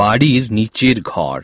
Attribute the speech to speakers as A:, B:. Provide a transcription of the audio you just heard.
A: বাড়ির নিচের ঘর।